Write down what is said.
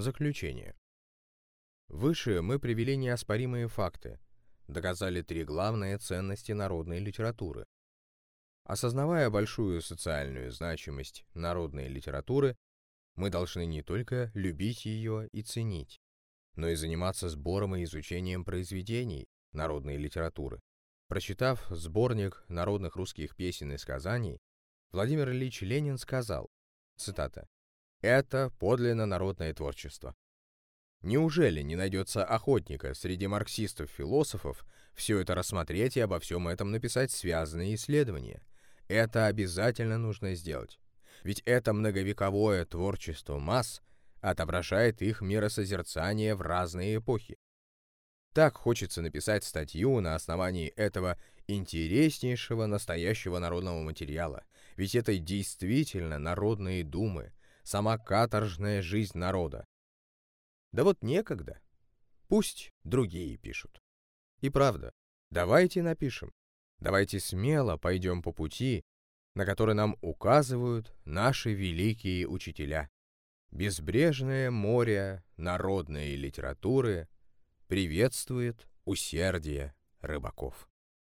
Заключение. Выше мы привели неоспоримые факты, доказали три главные ценности народной литературы. Осознавая большую социальную значимость народной литературы, мы должны не только любить ее и ценить, но и заниматься сбором и изучением произведений народной литературы. Прочитав сборник народных русских песен и сказаний, Владимир Ильич Ленин сказал, цитата, «Это подлинно народное творчество. Неужели не найдется охотника среди марксистов-философов все это рассмотреть и обо всем этом написать связанные исследования? Это обязательно нужно сделать. Ведь это многовековое творчество масс отображает их миросозерцание в разные эпохи. Так хочется написать статью на основании этого интереснейшего настоящего народного материала, ведь это действительно народные думы, сама каторжная жизнь народа, да вот некогда. Пусть другие пишут. И правда, давайте напишем. Давайте смело пойдем по пути, на который нам указывают наши великие учителя. Безбрежное море народной литературы приветствует усердие рыбаков.